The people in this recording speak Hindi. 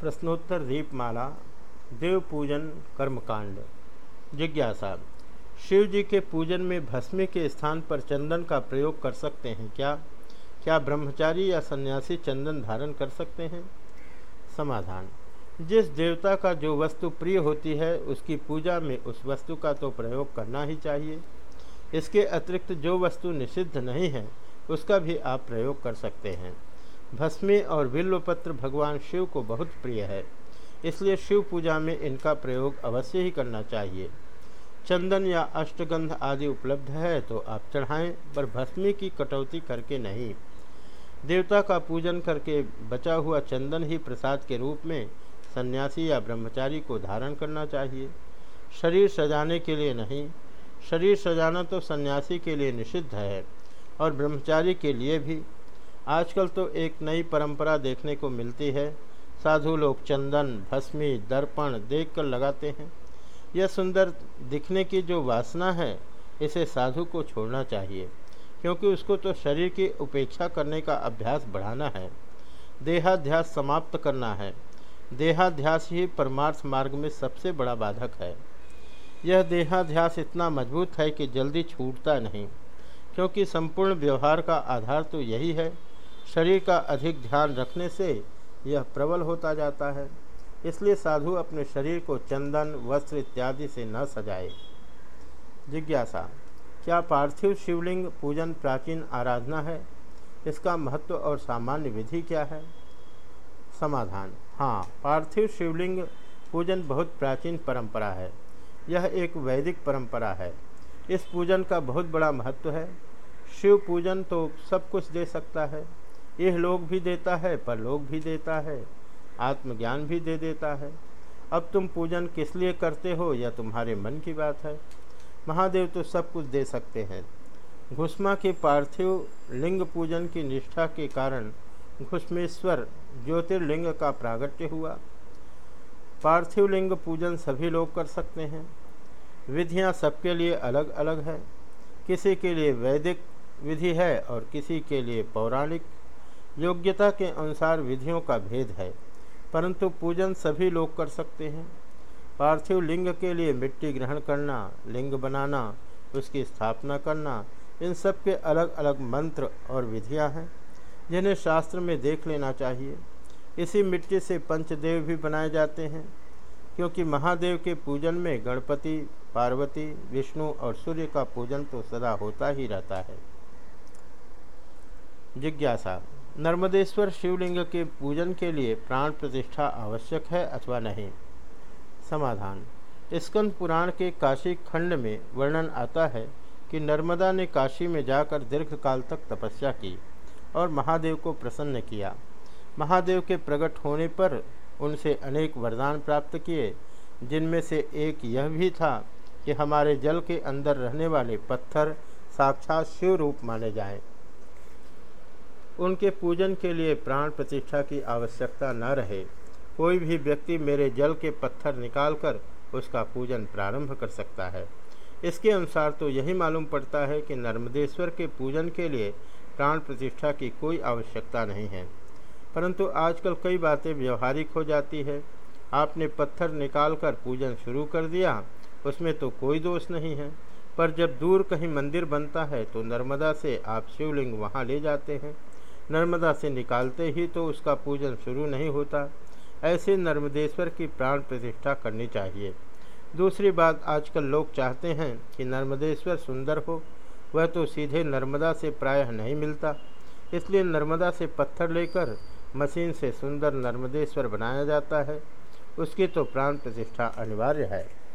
प्रश्नोत्तर दीपमाला देव पूजन कर्मकांड। जिज्ञासा शिव जी के पूजन में भस्मी के स्थान पर चंदन का प्रयोग कर सकते हैं क्या? क्या ब्रह्मचारी या सन्यासी चंदन धारण कर सकते हैं? समाधान, जिस देवता का जो वस्तु प्रिय होती है, उसकी पूजा में उस वस्तु का तो प्रयोग करना ही चाहिए। इसके अतिरिक्त जो वस्तु निषिद्ध नहीं है, उसका भी आप प्रयोग कर सकते हैं। भस्मी और बिल्वपत्र भगवान शिव को बहुत प्रिय है। इसलिए शिव पूजा में इनका प्रयोग अवश्य ही करना चाहिए। चंदन या अष्टगंध आदि उपलब्ध है तो आप चढ़ाएँ, पर भस्मी की कटौती करके नहीं। देवता का पूजन करके बचा हुआ चंदन ही प्रसाद के रूप में सन्यासी या ब्रह्मचारी को धारण करना चाहिए। शरीर सजाने के लिए नहीं। शरीर सजाना तो सन्यासी के लिए निषिद्ध है और ब्रह्मचारी के लिए भी। आजकल तो एक नई परंपरा देखने को मिलती है। साधु लोग चंदन, भस्मी, दर्पण देखकर लगाते हैं। यह सुंदर दिखने की जो वासना है, इसे साधु को छोड़ना चाहिए, क्योंकि उसको तो शरीर की उपेक्षा करने का अभ्यास बढ़ाना है। देहाध्यास समाप्त करना है। देहाध्यास ही परमार्थ मार्ग में सबसे बड़ा बाधक है। यह देहाध्यास इतना मज़बूत है कि जल्दी छूटता नहीं, क्योंकि संपूर्ण व्यवहार का आधार तो यही है शरीर का अधिक ध्यान रखने से यह प्रबल होता जाता है। इसलिए साधु अपने शरीर को चंदन, वस्त्र इत्यादि से न सजाए। जिज्ञासा, क्या पार्थिव शिवलिंग पूजन प्राचीन आराधना है? इसका महत्व और सामान्य विधि क्या है? समाधान हाँ पार्थिव शिवलिंग पूजन बहुत प्राचीन परंपरा है। यह एक वैदिक परंपरा है। इस पूजन का बहुत बड़ा महत्व है। शिव पूजन तो सब कुछ दे सकता है। यह लोग भी देता है पर लोग भी देता है, आत्मज्ञान भी दे देता है। अब तुम पूजन किस लिए करते हो, यह तुम्हारे मन की बात है। महादेव तो सब कुछ दे सकते हैं। घुष्मा के पार्थिव लिंग पूजन की निष्ठा के कारण घुष्मेश्वर ज्योतिर्लिंग का प्रागट्य हुआ। पार्थिव लिंग पूजन सभी लोग कर सकते हैं। विधियाँ सबके लिए अलग अलग है। किसी के लिए वैदिक विधि है और किसी के लिए पौराणिक योग्यता के अनुसार विधियों का भेद है, परंतु पूजन सभी लोग कर सकते हैं। पार्थिव लिंग के लिए मिट्टी ग्रहण करना, लिंग बनाना, उसकी स्थापना करना, इन सब के अलग अलग मंत्र और विधियाँ हैं, जिन्हें शास्त्र में देख लेना चाहिए। इसी मिट्टी से पंचदेव भी बनाए जाते हैं, क्योंकि महादेव के पूजन में गणपति, पार्वती, विष्णु और सूर्य का पूजन तो सदा होता ही रहता है। जिज्ञासा नर्मदेश्वर शिवलिंग के पूजन के लिए प्राण प्रतिष्ठा आवश्यक है अथवा नहीं? समाधान। स्कंद पुराण के काशी खंड में वर्णन आता है कि नर्मदा ने काशी में जाकर दीर्घकाल तक तपस्या की और महादेव को प्रसन्न किया। महादेव के प्रकट होने पर उनसे अनेक वरदान प्राप्त किए, जिनमें से एक यह भी था कि हमारे जल के अंदर रहने वाले पत्थर साक्षात शिव रूप माने जाएँ। उनके पूजन के लिए प्राण प्रतिष्ठा की आवश्यकता न रहे। कोई भी व्यक्ति मेरे जल के पत्थर निकालकर उसका पूजन प्रारंभ कर सकता है। इसके अनुसार तो यही मालूम पड़ता है कि नर्मदेश्वर के पूजन के लिए प्राण प्रतिष्ठा की कोई आवश्यकता नहीं है। परंतु आजकल कई बातें व्यवहारिक हो जाती है। आपने पत्थर निकालकर पूजन शुरू कर दिया, उसमें तो कोई दोष नहीं है। पर जब दूर कहीं मंदिर बनता है तो नर्मदा से आप शिवलिंग वहाँ ले जाते हैं। नर्मदा से निकालते ही तो उसका पूजन शुरू नहीं होता। ऐसे नर्मदेश्वर की प्राण प्रतिष्ठा करनी चाहिए। दूसरी बात, आजकल लोग चाहते हैं कि नर्मदेश्वर सुंदर हो। वह तो सीधे नर्मदा से प्रायः नहीं मिलता। इसलिए नर्मदा से पत्थर लेकर मशीन से सुंदर नर्मदेश्वर बनाया जाता है। उसकी तो प्राण प्रतिष्ठा अनिवार्य है।